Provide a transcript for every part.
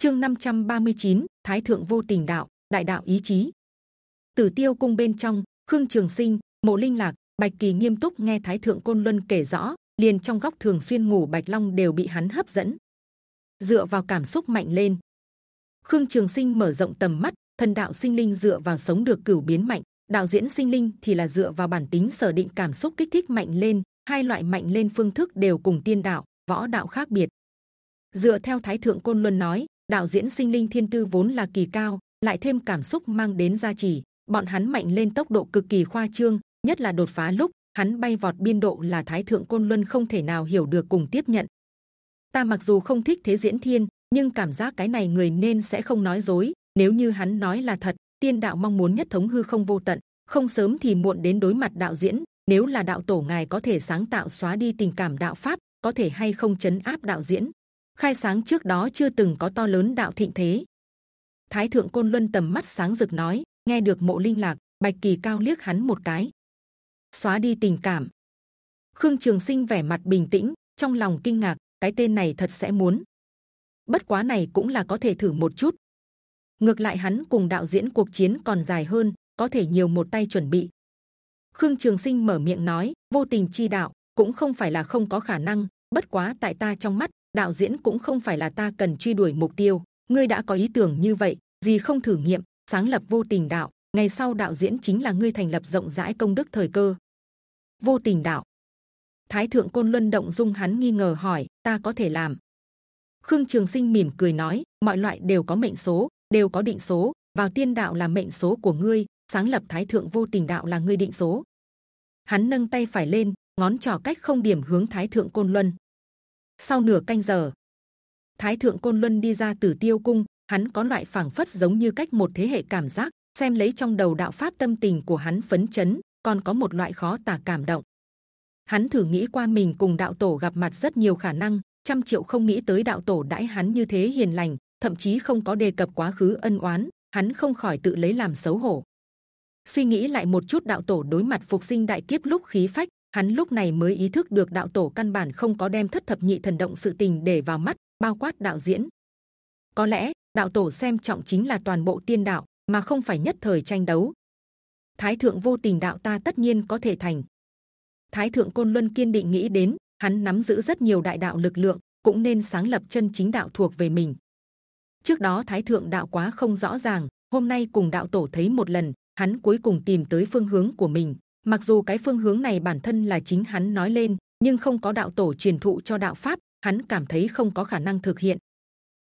chương 539, Thái thượng vô tình đạo, đại đạo ý chí. Tử Tiêu cung bên trong, Khương Trường Sinh, Mộ Linh Lạc, Bạch Kỳ nghiêm túc nghe Thái thượng côn luân kể rõ, liền trong góc thường xuyên ngủ Bạch Long đều bị hắn hấp dẫn. Dựa vào cảm xúc mạnh lên, Khương Trường Sinh mở rộng tầm mắt, thần đạo sinh linh dựa vào sống được cửu biến mạnh, đạo diễn sinh linh thì là dựa vào bản tính sở định cảm xúc kích thích mạnh lên. Hai loại mạnh lên phương thức đều cùng tiên đạo, võ đạo khác biệt. Dựa theo Thái thượng côn luân nói, đạo diễn sinh linh thiên tư vốn là kỳ cao, lại thêm cảm xúc mang đến gia trì, bọn hắn mạnh lên tốc độ cực kỳ khoa trương, nhất là đột phá lúc hắn bay vọt biên độ là Thái thượng côn luân không thể nào hiểu được cùng tiếp nhận. Ta mặc dù không thích thế diễn thiên, nhưng cảm giác cái này người nên sẽ không nói dối. Nếu như hắn nói là thật, tiên đạo mong muốn nhất thống hư không vô tận, không sớm thì muộn đến đối mặt đạo diễn. Nếu là đạo tổ ngài có thể sáng tạo xóa đi tình cảm đạo pháp, có thể hay không chấn áp đạo diễn? Khai sáng trước đó chưa từng có to lớn đạo thịnh thế. Thái thượng côn luân tầm mắt sáng rực nói, nghe được mộ linh lạc, bạch kỳ cao liếc hắn một cái, xóa đi tình cảm. Khương Trường Sinh vẻ mặt bình tĩnh, trong lòng kinh ngạc, cái tên này thật sẽ muốn. Bất quá này cũng là có thể thử một chút. Ngược lại hắn cùng đạo diễn cuộc chiến còn dài hơn, có thể nhiều một tay chuẩn bị. Khương Trường Sinh mở miệng nói, vô tình chi đạo cũng không phải là không có khả năng. Bất quá tại ta trong mắt, đạo diễn cũng không phải là ta cần truy đuổi mục tiêu. Ngươi đã có ý tưởng như vậy, gì không thử nghiệm, sáng lập vô tình đạo. Ngày sau đạo diễn chính là ngươi thành lập rộng rãi công đức thời cơ. Vô tình đạo. Thái thượng côn luân động dung hắn nghi ngờ hỏi, ta có thể làm? Khương Trường Sinh mỉm cười nói, mọi loại đều có mệnh số, đều có định số. Vào tiên đạo là mệnh số của ngươi, sáng lập Thái thượng vô tình đạo là ngươi định số. Hắn nâng tay phải lên, ngón trỏ cách không điểm hướng Thái thượng côn luân. Sau nửa canh giờ, Thái thượng côn luân đi ra từ tiêu cung, hắn có loại phảng phất giống như cách một thế hệ cảm giác, xem lấy trong đầu đạo pháp tâm tình của hắn phấn chấn, còn có một loại khó tả cảm động. Hắn thử nghĩ qua mình cùng đạo tổ gặp mặt rất nhiều khả năng, trăm triệu không nghĩ tới đạo tổ đãi hắn như thế hiền lành, thậm chí không có đề cập quá khứ ân oán, hắn không khỏi tự lấy làm xấu hổ. Suy nghĩ lại một chút đạo tổ đối mặt phục sinh đại kiếp lúc khí phách, hắn lúc này mới ý thức được đạo tổ căn bản không có đem thất thập nhị thần động sự tình để vào mắt, bao quát đạo diễn. Có lẽ đạo tổ xem trọng chính là toàn bộ tiên đạo, mà không phải nhất thời tranh đấu. Thái thượng vô tình đạo ta tất nhiên có thể thành. Thái thượng côn luân kiên định nghĩ đến, hắn nắm giữ rất nhiều đại đạo lực lượng, cũng nên sáng lập chân chính đạo thuộc về mình. Trước đó Thái thượng đạo quá không rõ ràng, hôm nay cùng đạo tổ thấy một lần, hắn cuối cùng tìm tới phương hướng của mình. Mặc dù cái phương hướng này bản thân là chính hắn nói lên, nhưng không có đạo tổ truyền thụ cho đạo pháp, hắn cảm thấy không có khả năng thực hiện.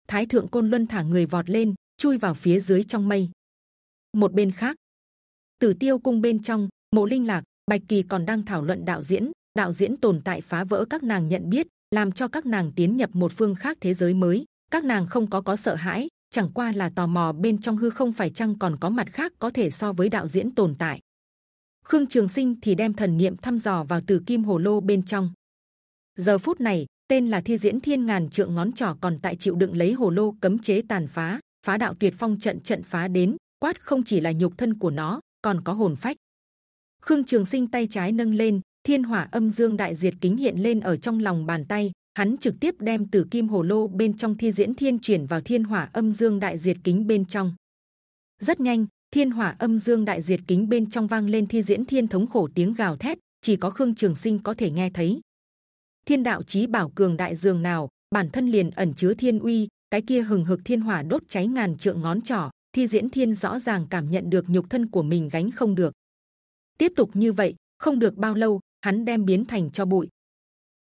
Thái thượng côn luân thả người vọt lên, chui vào phía dưới trong mây. Một bên khác, Tử Tiêu cung bên trong, Mộ Linh Lạc, Bạch Kỳ còn đang thảo luận đạo diễn. Đạo diễn tồn tại phá vỡ các nàng nhận biết, làm cho các nàng tiến nhập một phương khác thế giới mới. Các nàng không có có sợ hãi, chẳng qua là tò mò bên trong hư không phải chăng còn có mặt khác có thể so với đạo diễn tồn tại. Khương Trường Sinh thì đem thần niệm thăm dò vào từ kim hồ lô bên trong. Giờ phút này, tên là thi diễn thiên ngàn trượng ngón trỏ còn tại chịu đựng lấy hồ lô cấm chế tàn phá, phá đạo tuyệt phong trận trận phá đến, quát không chỉ là nhục thân của nó, còn có hồn phách. Khương Trường Sinh tay trái nâng lên, thiên hỏa âm dương đại diệt kính hiện lên ở trong lòng bàn tay. Hắn trực tiếp đem từ kim hồ lô bên trong thi diễn thiên chuyển vào thiên hỏa âm dương đại diệt kính bên trong. Rất nhanh, thiên hỏa âm dương đại diệt kính bên trong vang lên thi diễn thiên thống khổ tiếng gào thét, chỉ có Khương Trường Sinh có thể nghe thấy. Thiên đạo chí bảo cường đại dường nào, bản thân liền ẩn chứa thiên uy, cái kia hừng hực thiên hỏa đốt cháy ngàn trượng ngón trỏ, thi diễn thiên rõ ràng cảm nhận được nhục thân của mình gánh không được. Tiếp tục như vậy không được bao lâu hắn đem biến thành cho bụi.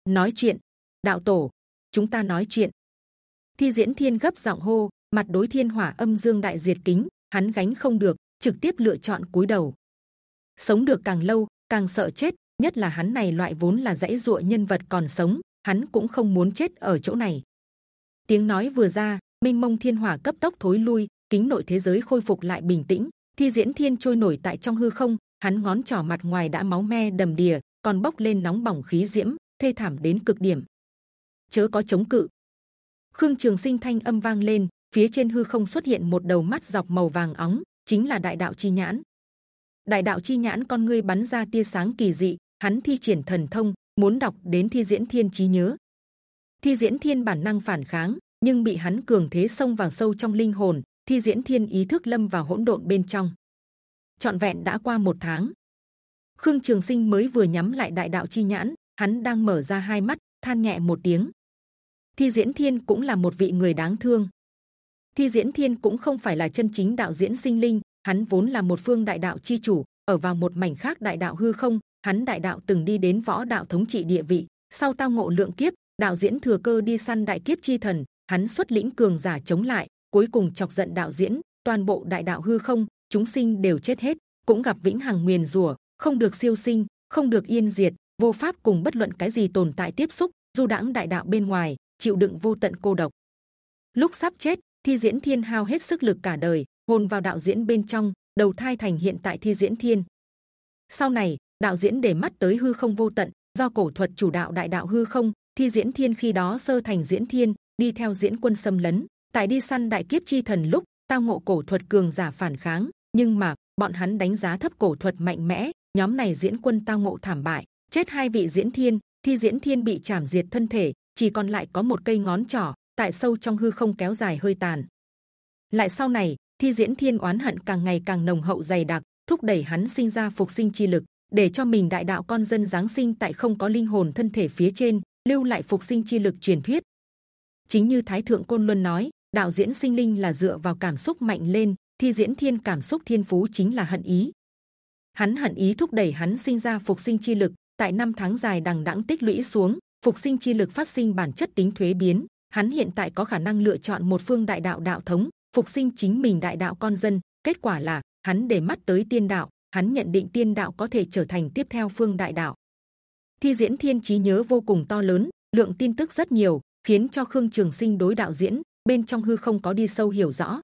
Nói chuyện đạo tổ chúng ta nói chuyện. Thi diễn thiên gấp giọng hô mặt đối thiên hỏa âm dương đại diệt kính hắn gánh không được trực tiếp lựa chọn cúi đầu. Sống được càng lâu, càng sợ chết, nhất là hắn này loại vốn là dãy dụa nhân vật còn sống, hắn cũng không muốn chết ở chỗ này. Tiếng nói vừa ra, minh mông thiên hỏa cấp tốc thối lui, kính nội thế giới khôi phục lại bình tĩnh. Thi diễn thiên trôi nổi tại trong hư không, hắn ngón trỏ mặt ngoài đã máu me đầm đìa, còn bốc lên nóng bỏng khí diễm, thê thảm đến cực điểm. Chớ có chống cự. Khương trường sinh thanh âm vang lên, phía trên hư không xuất hiện một đầu mắt dọc màu vàng óng chính là đại đạo chi nhãn. Đại đạo chi nhãn con ngươi bắn ra tia sáng kỳ dị, hắn thi triển thần thông, muốn đọc đến thi diễn thiên trí nhớ. Thi diễn thiên bản năng phản kháng, nhưng bị hắn cường thế xông vào sâu trong linh hồn, thi diễn thiên ý thức lâm vào hỗn độn bên trong. Trọn vẹn đã qua một tháng. Khương trường sinh mới vừa nhắm lại đại đạo chi nhãn, hắn đang mở ra hai mắt, than nhẹ một tiếng. Thi diễn thiên cũng là một vị người đáng thương thi diễn thiên cũng không phải là chân chính đạo diễn sinh linh, hắn vốn là một phương đại đạo chi chủ, ở vào một mảnh khác đại đạo hư không, hắn đại đạo từng đi đến võ đạo thống trị địa vị. Sau tao ngộ lượng kiếp, đạo diễn thừa cơ đi săn đại kiếp chi thần, hắn xuất lĩnh cường giả chống lại, cuối cùng chọc giận đạo diễn, toàn bộ đại đạo hư không, chúng sinh đều chết hết, cũng gặp vĩnh hằng nguyền rủa không được siêu sinh, không được yên diệt, vô pháp cùng bất luận cái gì tồn tại tiếp xúc, du đãng đại đạo bên ngoài, chịu đựng vô tận cô độc. Lúc sắp chết thi diễn thiên hao hết sức lực cả đời, hồn vào đạo diễn bên trong, đầu thai thành hiện tại thi diễn thiên. Sau này, đạo diễn để mắt tới hư không vô tận, do cổ thuật chủ đạo đại đạo hư không, thi diễn thiên khi đó sơ thành diễn thiên, đi theo diễn quân xâm lấn. Tại đi săn đại kiếp chi thần lúc, tao ngộ cổ thuật cường giả phản kháng, nhưng mà, bọn hắn đánh giá thấp cổ thuật mạnh mẽ, nhóm này diễn quân tao ngộ thảm bại, chết hai vị diễn thiên, thi diễn thiên bị chảm diệt thân thể, chỉ còn lại có một cây ngón trỏ tại sâu trong hư không kéo dài hơi tàn. Lại sau này, thi diễn thiên oán hận càng ngày càng nồng hậu dày đặc, thúc đẩy hắn sinh ra phục sinh chi lực, để cho mình đại đạo con dân giáng sinh tại không có linh hồn thân thể phía trên, lưu lại phục sinh chi lực truyền thuyết. Chính như thái thượng côn luân nói, đạo diễn sinh linh là dựa vào cảm xúc mạnh lên, thi diễn thiên cảm xúc thiên phú chính là hận ý. Hắn hận ý thúc đẩy hắn sinh ra phục sinh chi lực, tại năm tháng dài đằng đẵng tích lũy xuống, phục sinh chi lực phát sinh bản chất tính thuế biến hắn hiện tại có khả năng lựa chọn một phương đại đạo đạo thống, phục sinh chính mình đại đạo con dân. Kết quả là, hắn để mắt tới tiên đạo, hắn nhận định tiên đạo có thể trở thành tiếp theo phương đại đạo. Thi diễn thiên trí nhớ vô cùng to lớn, lượng tin tức rất nhiều, khiến cho khương trường sinh đối đạo diễn, bên trong hư không có đi sâu hiểu rõ.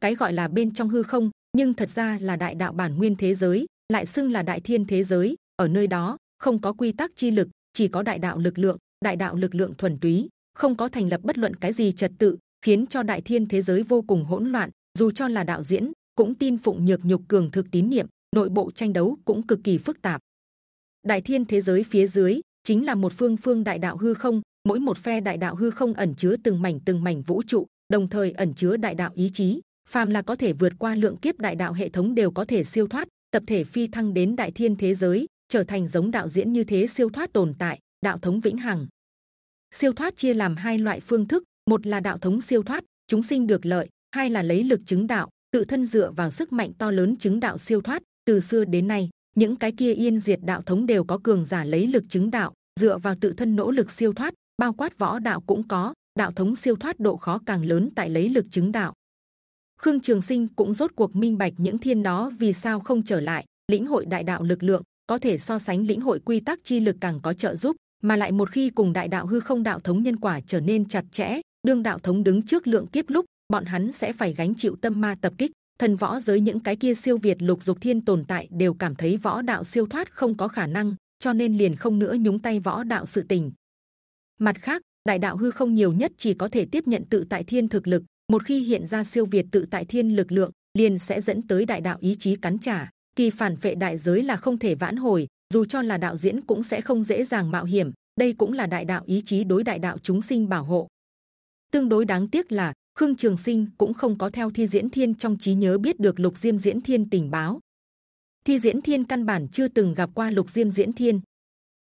Cái gọi là bên trong hư không, nhưng thật ra là đại đạo bản nguyên thế giới, lại xưng là đại thiên thế giới. Ở nơi đó, không có quy tắc chi lực, chỉ có đại đạo lực lượng, đại đạo lực lượng thuần túy không có thành lập bất luận cái gì trật tự, khiến cho đại thiên thế giới vô cùng hỗn loạn. Dù cho là đạo diễn, cũng tin phụng nhược nhục cường thực tín niệm, nội bộ tranh đấu cũng cực kỳ phức tạp. Đại thiên thế giới phía dưới, chính là một phương phương đại đạo hư không, mỗi một phe đại đạo hư không ẩn chứa từng mảnh từng mảnh vũ trụ, đồng thời ẩn chứa đại đạo ý chí. Phàm là có thể vượt qua lượng kiếp đại đạo hệ thống đều có thể siêu thoát, tập thể phi thăng đến đại thiên thế giới, trở thành giống đạo diễn như thế siêu thoát tồn tại, đạo thống vĩnh hằng siêu thoát chia làm hai loại phương thức. Một là đạo thống siêu thoát, chúng sinh được lợi. Hai là lấy lực chứng đạo, tự thân dựa vào sức mạnh to lớn chứng đạo siêu thoát. Từ xưa đến nay, những cái kia yên diệt đạo thống đều có cường giả lấy lực chứng đạo, dựa vào tự thân nỗ lực siêu thoát, bao quát võ đạo cũng có. Đạo thống siêu thoát độ khó càng lớn tại lấy lực chứng đạo. Khương trường sinh cũng rốt cuộc minh bạch những thiên đó vì sao không trở lại. Lĩnh hội đại đạo lực lượng, có thể so sánh lĩnh hội quy tắc chi lực càng có trợ giúp mà lại một khi cùng đại đạo hư không đạo thống nhân quả trở nên chặt chẽ, đương đạo thống đứng trước lượng kiếp lúc, bọn hắn sẽ phải gánh chịu tâm ma tập kích, thần võ giới những cái kia siêu việt lục dục thiên tồn tại đều cảm thấy võ đạo siêu thoát không có khả năng, cho nên liền không nữa nhúng tay võ đạo sự tình. Mặt khác, đại đạo hư không nhiều nhất chỉ có thể tiếp nhận tự tại thiên thực lực, một khi hiện ra siêu việt tự tại thiên lực lượng, liền sẽ dẫn tới đại đạo ý chí cắn trả, kỳ phản phệ đại giới là không thể vãn hồi dù cho là đạo diễn cũng sẽ không dễ dàng mạo hiểm, đây cũng là đại đạo ý chí đối đại đạo chúng sinh bảo hộ. Tương đối đáng tiếc là, khương trường sinh cũng không có theo thi diễn thiên trong trí nhớ biết được lục diêm diễn thiên tình báo. Thi diễn thiên căn bản chưa từng gặp qua lục diêm diễn thiên.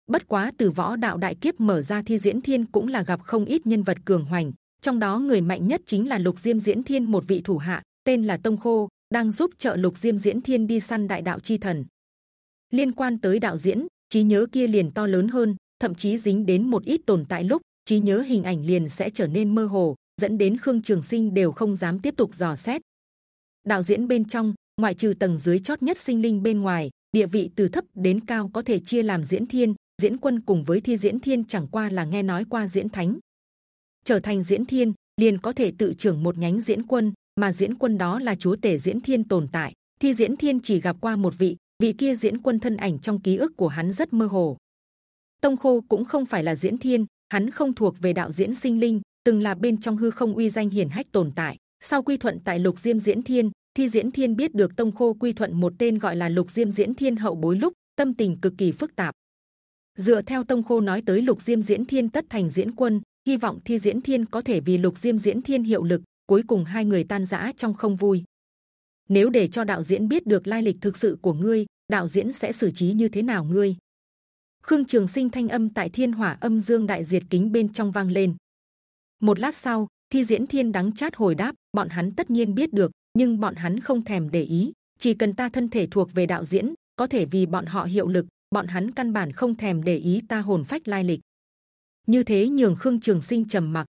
Bất quá từ võ đạo đại kiếp mở ra thi diễn thiên cũng là gặp không ít nhân vật cường hoành, trong đó người mạnh nhất chính là lục diêm diễn thiên, một vị thủ hạ, tên là tông khô, đang giúp trợ lục diêm diễn thiên đi săn đại đạo chi thần liên quan tới đạo diễn, trí nhớ kia liền to lớn hơn, thậm chí dính đến một ít tồn tại lúc, trí nhớ hình ảnh liền sẽ trở nên mơ hồ, dẫn đến khương trường sinh đều không dám tiếp tục dò xét. Đạo diễn bên trong, ngoại trừ tầng dưới chót nhất sinh linh bên ngoài, địa vị từ thấp đến cao có thể chia làm diễn thiên, diễn quân cùng với thi diễn thiên chẳng qua là nghe nói qua diễn thánh. Trở thành diễn thiên, liền có thể tự trưởng một nhánh diễn quân, mà diễn quân đó là chúa tể diễn thiên tồn tại. Thi diễn thiên chỉ gặp qua một vị vị kia diễn quân thân ảnh trong ký ức của hắn rất mơ hồ. Tông khô cũng không phải là diễn thiên, hắn không thuộc về đạo diễn sinh linh, từng là bên trong hư không uy danh hiển hách tồn tại. Sau quy thuận tại lục diêm diễn thiên, thi diễn thiên biết được tông khô quy thuận một tên gọi là lục diêm diễn thiên hậu bối lúc, tâm tình cực kỳ phức tạp. Dựa theo tông khô nói tới lục diêm diễn thiên tất thành diễn quân, hy vọng thi diễn thiên có thể vì lục diêm diễn thiên hiệu lực, cuối cùng hai người tan rã trong không vui nếu để cho đạo diễn biết được lai lịch thực sự của ngươi, đạo diễn sẽ xử trí như thế nào ngươi? Khương trường sinh thanh âm tại thiên hỏa âm dương đại diệt kính bên trong vang lên. Một lát sau, thi diễn thiên đắng chát hồi đáp, bọn hắn tất nhiên biết được, nhưng bọn hắn không thèm để ý. Chỉ cần ta thân thể thuộc về đạo diễn, có thể vì bọn họ hiệu lực, bọn hắn căn bản không thèm để ý ta hồn phách lai lịch. Như thế nhường khương trường sinh trầm mặc.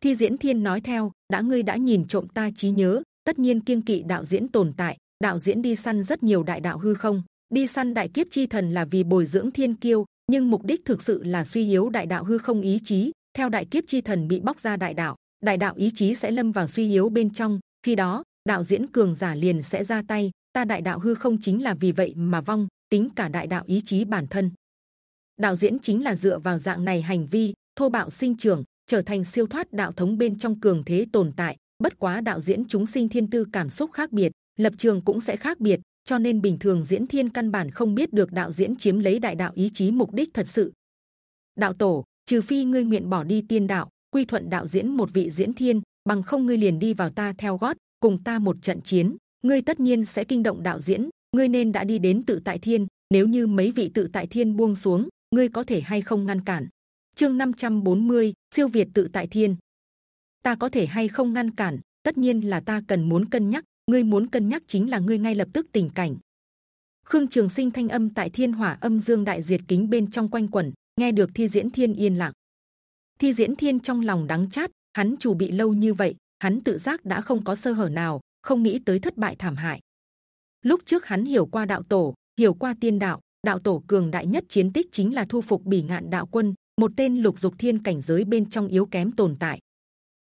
Thi diễn thiên nói theo, đã ngươi đã nhìn trộm ta trí nhớ tất nhiên kiêng kỵ đạo diễn tồn tại, đạo diễn đi săn rất nhiều đại đạo hư không. Đi săn đại kiếp chi thần là vì bồi dưỡng thiên kiêu, nhưng mục đích thực sự là suy yếu đại đạo hư không ý chí. Theo đại kiếp chi thần bị bóc ra đại đạo đại đạo ý chí sẽ lâm vào suy yếu bên trong. Khi đó, đạo diễn cường giả liền sẽ ra tay. Ta đại đạo hư không chính là vì vậy mà vong, tính cả đại đạo ý chí bản thân. Đạo diễn chính là dựa vào dạng này hành vi, thô bạo sinh trưởng, trở thành siêu thoát đạo thống bên trong cường thế tồn tại bất quá đạo diễn chúng sinh thiên tư cảm xúc khác biệt lập trường cũng sẽ khác biệt cho nên bình thường diễn thiên căn bản không biết được đạo diễn chiếm lấy đại đạo ý chí mục đích thật sự. Đạo tổ trừ phi ngươi nguyện bỏ đi tiên đạo quy thuận đạo diễn một vị diễn thiên bằng không ngươi liền đi vào ta theo gót cùng ta một trận chiến ngươi tất nhiên sẽ kinh động đạo diễn ngươi nên đã đi đến tự tại thiên nếu như mấy vị tự tại thiên buông xuống ngươi có thể hay không ngăn cản. Chương 540, siêu việt tự tại thiên ta có thể hay không ngăn cản, tất nhiên là ta cần muốn cân nhắc, ngươi muốn cân nhắc chính là ngươi ngay lập tức tình cảnh. Khương trường sinh thanh âm tại thiên hỏa âm dương đại diệt kính bên trong quanh quẩn, nghe được thi diễn thiên yên lặng. Thi diễn thiên trong lòng đắng chát, hắn chủ bị lâu như vậy, hắn tự giác đã không có sơ hở nào, không nghĩ tới thất bại thảm hại. Lúc trước hắn hiểu qua đạo tổ, hiểu qua tiên đạo đạo tổ cường đại nhất chiến tích chính là thu phục bỉ ngạn đạo quân, một tên lục dục thiên cảnh giới bên trong yếu kém tồn tại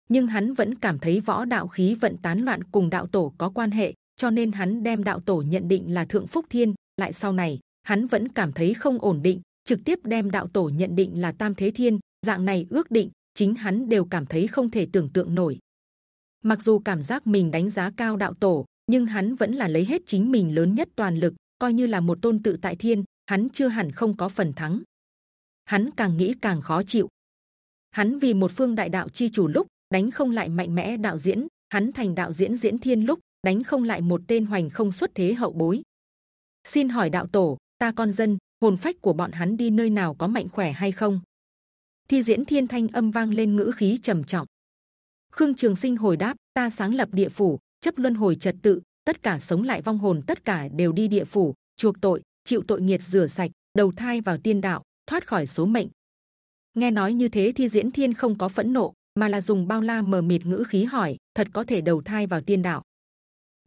nhưng hắn vẫn cảm thấy võ đạo khí vận tán loạn cùng đạo tổ có quan hệ, cho nên hắn đem đạo tổ nhận định là thượng phúc thiên. Lại sau này, hắn vẫn cảm thấy không ổn định, trực tiếp đem đạo tổ nhận định là tam thế thiên. Dạng này ước định, chính hắn đều cảm thấy không thể tưởng tượng nổi. Mặc dù cảm giác mình đánh giá cao đạo tổ, nhưng hắn vẫn là lấy hết chính mình lớn nhất toàn lực, coi như là một tôn tự tại thiên, hắn chưa hẳn không có phần thắng. Hắn càng nghĩ càng khó chịu. Hắn vì một phương đại đạo chi chủ lúc đánh không lại mạnh mẽ đạo diễn, hắn thành đạo diễn diễn thiên lúc, đánh không lại một tên hoành không xuất thế hậu bối. Xin hỏi đạo tổ, ta con dân, hồn phách của bọn hắn đi nơi nào có mạnh khỏe hay không? Thi diễn thiên thanh âm vang lên ngữ khí trầm trọng. Khương trường sinh hồi đáp, ta sáng lập địa phủ, chấp luân hồi trật tự, tất cả sống lại vong hồn tất cả đều đi địa phủ, chuộc tội, chịu tội nghiệt rửa sạch, đầu thai vào tiên đạo, thoát khỏi số mệnh. Nghe nói như thế thi diễn thiên không có phẫn nộ mà là dùng bao la mờ mịt ngữ khí hỏi, thật có thể đầu thai vào tiên đạo.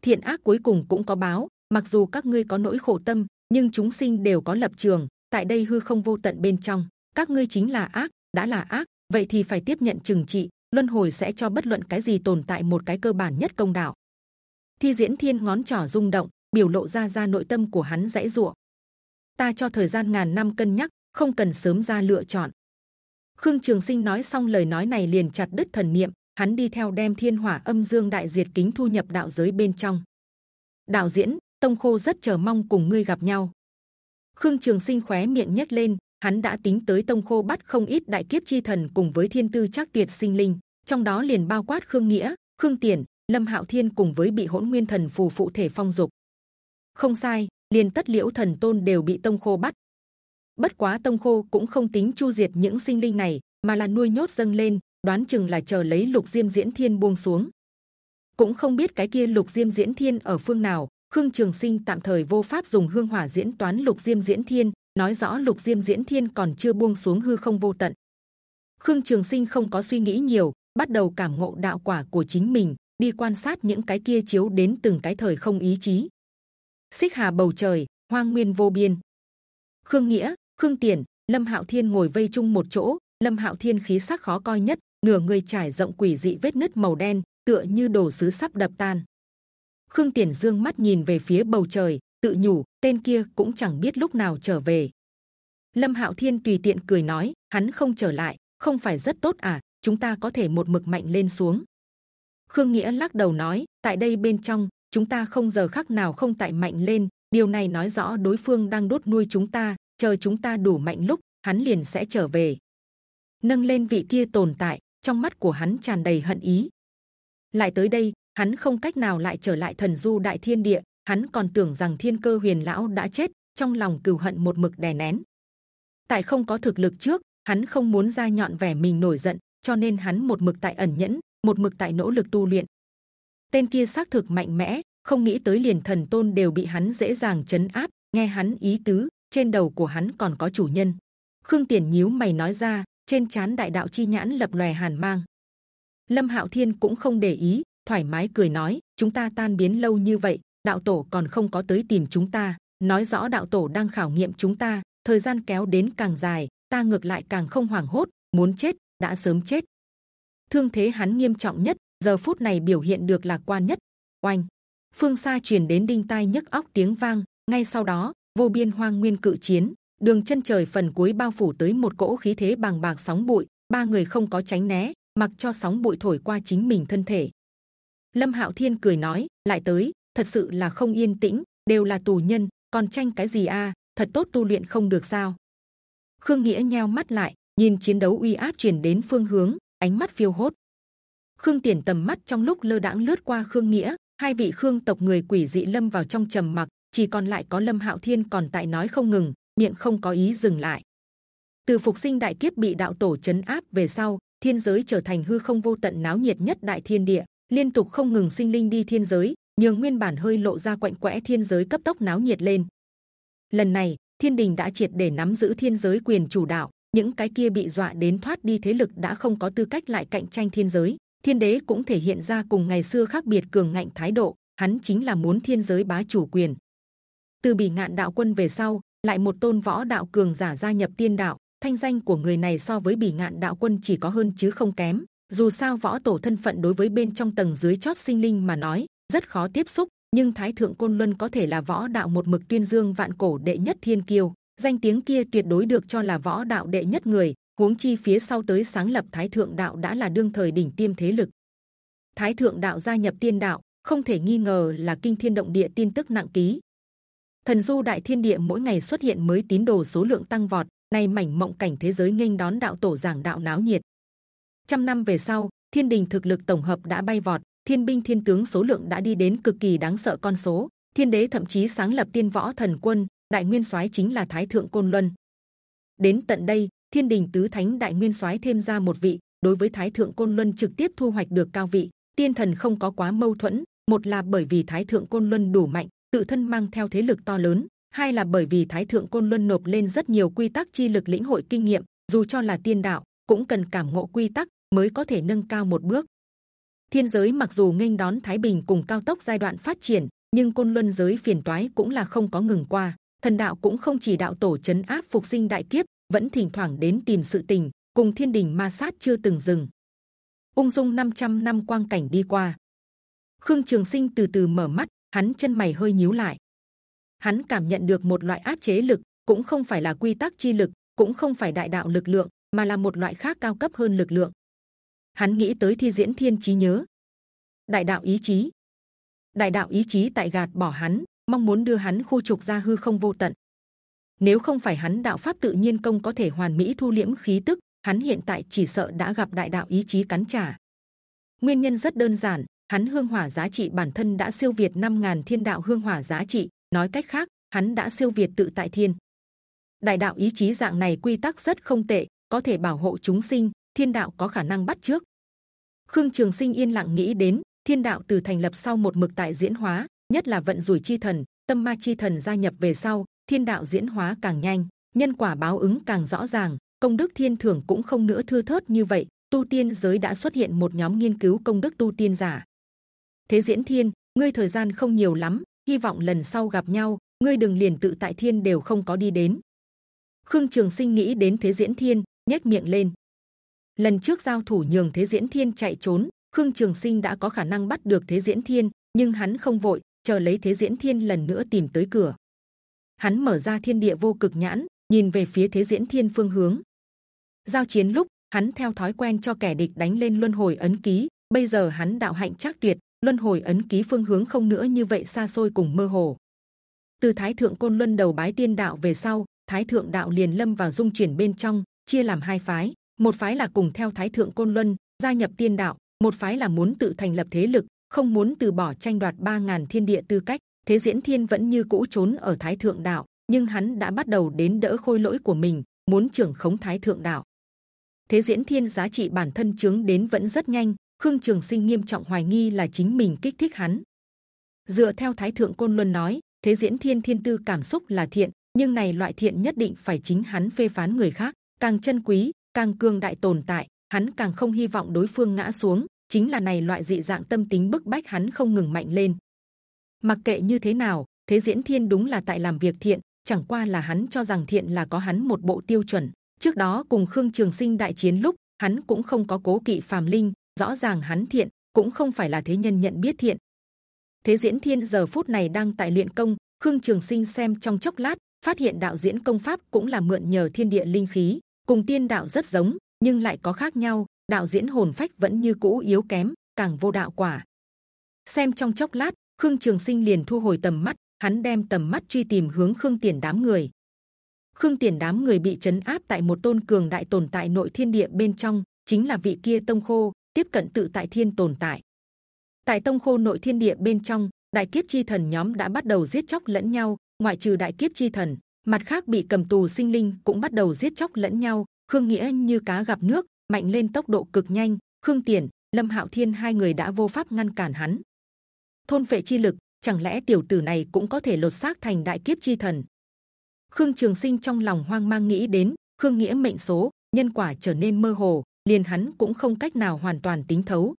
Thiện ác cuối cùng cũng có báo, mặc dù các ngươi có nỗi khổ tâm, nhưng chúng sinh đều có lập trường, tại đây hư không vô tận bên trong. Các ngươi chính là ác, đã là ác, vậy thì phải tiếp nhận trừng trị, luân hồi sẽ cho bất luận cái gì tồn tại một cái cơ bản nhất công đạo. Thi diễn thiên ngón trỏ rung động, biểu lộ ra ra nội tâm của hắn dãy dụa ta cho thời gian ngàn năm cân nhắc, không cần sớm ra lựa chọn khương trường sinh nói xong lời nói này liền chặt đứt thần niệm, hắn đi theo đem thiên hỏa âm dương đại diệt kính thu nhập đạo giới bên trong. Đạo diễn, tông khô rất chờ mong cùng ngươi gặp nhau. Khương trường sinh khóe miệng nhếch lên, hắn đã tính tới tông khô bắt không ít đại kiếp chi thần cùng với thiên tư chắc tuyệt sinh linh, trong đó liền bao quát khương nghĩa, khương tiền lâm hạo thiên cùng với bị hỗn nguyên thần phù phụ thể phong dục. Không sai, liền tất liễu thần tôn đều bị tông khô bắt bất quá tông khô cũng không tính chu diệt những sinh linh này, mà là nuôi nhốt dâng lên, đoán chừng là chờ lấy lục diêm diễn thiên buông xuống. Cũng không biết cái kia lục diêm diễn thiên ở phương nào, khương trường sinh tạm thời vô pháp dùng hương hỏa diễn toán lục diêm diễn thiên, nói rõ lục diêm diễn thiên còn chưa buông xuống hư không vô tận. Khương trường sinh không có suy nghĩ nhiều, bắt đầu cảm ngộ đạo quả của chính mình, đi quan sát những cái kia chiếu đến từng cái thời không ý chí. Xích hà bầu trời, hoang nguyên vô biên. Khương nghĩa khương tiền, lâm hạo thiên ngồi vây chung một chỗ. Lâm hạo thiên khí sắc khó coi nhất, nửa người trải rộng quỷ dị vết nứt màu đen, tựa như đồ sứ sắp đập tan. Khương tiền dương mắt nhìn về phía bầu trời, tự nhủ, tên kia cũng chẳng biết lúc nào trở về. Lâm hạo thiên tùy tiện cười nói, hắn không trở lại, không phải rất tốt à chúng ta có thể một mực mạnh lên xuống. Khương nghĩa lắc đầu nói, tại đây bên trong, chúng ta không giờ khắc nào không tại mạnh lên, điều này nói rõ đối phương đang đốt nuôi chúng ta chờ chúng ta đủ mạnh lúc, hắn liền sẽ trở về. Nâng lên vị kia tồn tại, trong mắt của hắn tràn đầy hận ý. Lại tới đây, hắn không cách nào lại trở lại thần du đại thiên địa, hắn còn tưởng rằng thiên cơ huyền lão đã chết, trong lòng cừu hận một mực đè nén. Tại không có thực lực trước, hắn không muốn ra nhọn vẻ mình nổi giận, cho nên hắn một mực tại ẩn nhẫn, một mực tại nỗ lực tu luyện. Tên kia xác thực mạnh mẽ, không nghĩ tới liền thần tôn đều bị hắn dễ dàng chấn áp, nghe hắn ý tứ trên đầu của hắn còn có chủ nhân. Khương tiền nhíu mày nói ra, trên chán đại đạo chi nhãn lập lòe hàn mang. Lâm hạo thiên cũng không để ý, thoải mái cười nói, chúng ta tan biến lâu như vậy, đạo tổ còn không có tới tìm chúng ta. Nói rõ đạo tổ đang khảo nghiệm chúng ta, thời gian kéo đến càng dài, ta ngược lại càng không hoảng hốt, muốn chết, đã sớm chết. Thương thế hắn nghiêm trọng nhất, giờ phút này biểu hiện được lạc quan nhất. Oanh! Phương xa truyền đến đinh tai nhức óc tiếng vang, ngay sau đó vô biên hoang nguyên cự chiến, đường chân trời phần cuối bao phủ tới một cỗ khí thế bằng bạc sóng bụi, ba người không có tránh né, mặc cho sóng bụi thổi qua chính mình thân thể. Lâm hạo thiên cười nói, lại tới, thật sự là không yên tĩnh, đều là tù nhân, còn tranh cái gì a, thật tốt tu luyện không được sao? Khương nghĩa nheo mắt lại, nhìn chiến đấu uy áp truyền đến phương hướng, ánh mắt phiêu hốt. Khương tiền tầm mắt trong lúc lơ đãng lướt qua khương nghĩa, hai vị khương tộc người quỷ dị lâm vào trong trầm mặc chỉ còn lại có lâm hạo thiên còn tại nói không ngừng, miệng không có ý dừng lại. Từ phục sinh đại kiếp bị đạo tổ chấn áp về sau, thiên giới trở thành hư không vô tận náo nhiệt nhất đại thiên địa, liên tục không ngừng sinh linh đi thiên giới, nhường nguyên bản hơi lộ ra quạnh quẽ thiên giới cấp tốc náo nhiệt lên. Lần này, thiên đình đã triệt để nắm giữ thiên giới quyền chủ đạo, những cái kia bị dọa đến thoát đi thế lực đã không có tư cách lại cạnh tranh thiên giới. Thiên đế cũng thể hiện ra cùng ngày xưa khác biệt cường ngạnh thái độ, hắn chính là muốn thiên giới bá chủ quyền từ bỉ ngạn đạo quân về sau, lại một tôn võ đạo cường giả gia nhập tiên đạo. Thanh danh của người này so với bỉ ngạn đạo quân chỉ có hơn chứ không kém. Dù sao võ tổ thân phận đối với bên trong tầng dưới chót sinh linh mà nói, rất khó tiếp xúc. Nhưng thái thượng côn luân có thể là võ đạo một mực tuyên dương vạn cổ đệ nhất thiên kiêu. Danh tiếng kia tuyệt đối được cho là võ đạo đệ nhất người. Huống chi phía sau tới sáng lập thái thượng đạo đã là đương thời đỉnh tiêm thế lực. Thái thượng đạo gia nhập tiên đạo, không thể nghi ngờ là kinh thiên động địa tin tức nặng ký thần du đại thiên địa mỗi ngày xuất hiện mới tín đồ số lượng tăng vọt, nay mảnh mộng cảnh thế giới nghênh đón đạo tổ giảng đạo náo nhiệt. Trăm năm về sau, thiên đình thực lực tổng hợp đã bay vọt, thiên binh thiên tướng số lượng đã đi đến cực kỳ đáng sợ con số. Thiên đế thậm chí sáng lập tiên võ thần quân, đại nguyên soái chính là thái thượng côn luân. Đến tận đây, thiên đình tứ thánh đại nguyên soái thêm ra một vị, đối với thái thượng côn luân trực tiếp thu hoạch được cao vị. Tiên thần không có quá mâu thuẫn, một là bởi vì thái thượng côn luân đủ mạnh tự thân mang theo thế lực to lớn, hai là bởi vì thái thượng côn luân nộp lên rất nhiều quy tắc chi lực lĩnh hội kinh nghiệm, dù cho là tiên đạo, cũng cần cảm ngộ quy tắc mới có thể nâng cao một bước. Thiên giới mặc dù nghênh đón thái bình cùng cao tốc giai đoạn phát triển, nhưng côn luân giới phiền toái cũng là không có ngừng qua. Thần đạo cũng không chỉ đạo tổ chấn áp phục sinh đại kiếp, vẫn thỉnh thoảng đến tìm sự tình, cùng thiên đình ma sát chưa từng dừng. Ung dung 500 năm quang cảnh đi qua. Khương trường sinh từ từ mở mắt hắn chân mày hơi nhíu lại. Hắn cảm nhận được một loại áp chế lực, cũng không phải là quy tắc chi lực, cũng không phải đại đạo lực lượng, mà là một loại khác cao cấp hơn lực lượng. Hắn nghĩ tới thi diễn thiên trí nhớ. Đại đạo ý chí. Đại đạo ý chí tại gạt bỏ hắn, mong muốn đưa hắn khu trục ra hư không vô tận. Nếu không phải hắn đạo pháp tự nhiên công có thể hoàn mỹ thu liễm khí tức, hắn hiện tại chỉ sợ đã gặp đại đạo ý chí cắn trả. Nguyên nhân rất đơn giản hắn hương hỏa giá trị bản thân đã siêu việt 5.000 thiên đạo hương hỏa giá trị. Nói cách khác, hắn đã siêu việt tự tại thiên. Đại đạo ý chí dạng này quy tắc rất không tệ, có thể bảo hộ chúng sinh, thiên đạo có khả năng bắt trước. Khương trường sinh yên lặng nghĩ đến, thiên đạo từ thành lập sau một mực tại diễn hóa, nhất là vận rủi chi thần, tâm ma chi thần gia nhập về sau, thiên đạo diễn hóa càng nhanh, nhân quả báo ứng càng rõ ràng, công đức thiên thưởng cũng không nữa thưa thớt như vậy. Tu tiên giới đã xuất hiện một nhóm nghiên cứu công đức tu tiên giả thế diễn thiên, ngươi thời gian không nhiều lắm, hy vọng lần sau gặp nhau, ngươi đừng liền tự tại thiên đều không có đi đến. Khương trường sinh nghĩ đến thế diễn thiên, nhếch miệng lên. Lần trước giao thủ nhường thế diễn thiên chạy trốn, khương trường sinh đã có khả năng bắt được thế diễn thiên, nhưng hắn không vội, chờ lấy thế diễn thiên lần nữa tìm tới cửa. Hắn mở ra thiên địa vô cực nhãn, nhìn về phía thế diễn thiên phương hướng. Giao chiến lúc, hắn theo thói quen cho kẻ địch đánh lên luân hồi ấn ký, bây giờ hắn đạo hạnh chắc tuyệt luân hồi ấn ký phương hướng không nữa như vậy xa xôi cùng mơ hồ. Từ thái thượng côn luân đầu bái tiên đạo về sau, thái thượng đạo liền lâm vào dung chuyển bên trong, chia làm hai phái. Một phái là cùng theo thái thượng côn luân, gia nhập tiên đạo, một phái là muốn tự thành lập thế lực, không muốn từ bỏ tranh đoạt ba ngàn thiên địa tư cách. Thế diễn thiên vẫn như cũ trốn ở thái thượng đạo, nhưng hắn đã bắt đầu đến đỡ khôi lỗi của mình, muốn trưởng khống thái thượng đạo. Thế diễn thiên giá trị bản thân chứng đến vẫn rất nhanh khương trường sinh nghiêm trọng hoài nghi là chính mình kích thích hắn. Dựa theo thái thượng côn luân nói, thế diễn thiên thiên tư cảm xúc là thiện, nhưng này loại thiện nhất định phải chính hắn phê phán người khác, càng chân quý, càng cương đại tồn tại, hắn càng không hy vọng đối phương ngã xuống, chính là này loại dị dạng tâm tính bức bách hắn không ngừng mạnh lên. Mặc kệ như thế nào, thế diễn thiên đúng là tại làm việc thiện, chẳng qua là hắn cho rằng thiện là có hắn một bộ tiêu chuẩn. Trước đó cùng khương trường sinh đại chiến lúc, hắn cũng không có cố kỵ phàm linh rõ ràng hắn thiện, cũng không phải là thế nhân nhận biết thiện. Thế diễn thiên giờ phút này đang tại luyện công, khương trường sinh xem trong chốc lát, phát hiện đạo diễn công pháp cũng là mượn nhờ thiên địa linh khí, cùng tiên đạo rất giống, nhưng lại có khác nhau, đạo diễn hồn phách vẫn như cũ yếu kém, càng vô đạo quả. Xem trong chốc lát, khương trường sinh liền thu hồi tầm mắt, hắn đem tầm mắt truy tìm hướng khương tiền đám người. Khương tiền đám người bị chấn áp tại một tôn cường đại tồn tại nội thiên địa bên trong, chính là vị kia tông khô tiếp cận tự tại thiên tồn tại. Tại tông khô nội thiên địa bên trong, đại kiếp chi thần nhóm đã bắt đầu giết chóc lẫn nhau, ngoại trừ đại kiếp chi thần, mặt khác bị cầm tù sinh linh cũng bắt đầu giết chóc lẫn nhau, khương nghĩa như cá gặp nước, mạnh lên tốc độ cực nhanh, khương tiền lâm hạo thiên hai người đã vô pháp ngăn cản hắn. Thôn vệ chi lực, chẳng lẽ tiểu tử này cũng có thể lột xác thành đại kiếp chi thần? Khương trường sinh trong lòng hoang mang nghĩ đến, khương nghĩa mệnh số, nhân quả trở nên mơ hồ liền hắn cũng không cách nào hoàn toàn tính thấu.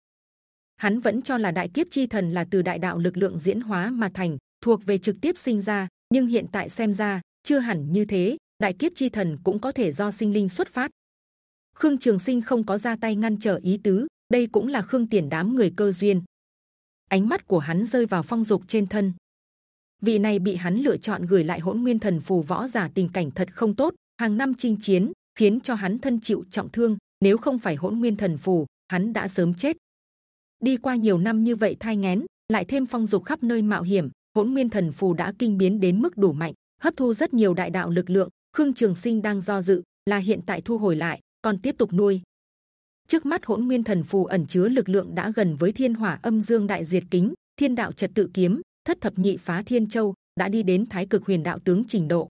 Hắn vẫn cho là đại kiếp chi thần là từ đại đạo lực lượng diễn hóa mà thành, thuộc về trực tiếp sinh ra, nhưng hiện tại xem ra, chưa hẳn như thế, đại kiếp chi thần cũng có thể do sinh linh xuất phát. Khương trường sinh không có ra tay ngăn trở ý tứ, đây cũng là khương tiền đám người cơ duyên. Ánh mắt của hắn rơi vào phong dục trên thân. Vị này bị hắn lựa chọn gửi lại hỗn nguyên thần phù võ giả tình cảnh thật không tốt, hàng năm chinh chiến, khiến cho hắn thân chịu trọng thương nếu không phải hỗn nguyên thần phù, hắn đã sớm chết. Đi qua nhiều năm như vậy thai ngén, lại thêm phong dục khắp nơi mạo hiểm, hỗn nguyên thần phù đã kinh biến đến mức đủ mạnh, hấp thu rất nhiều đại đạo lực lượng. Khương trường sinh đang do dự, là hiện tại thu hồi lại, còn tiếp tục nuôi. Trước mắt hỗn nguyên thần phù ẩn chứa lực lượng đã gần với thiên hỏa âm dương đại diệt kính, thiên đạo trật tự kiếm, thất thập nhị phá thiên châu, đã đi đến thái cực huyền đạo tướng trình độ.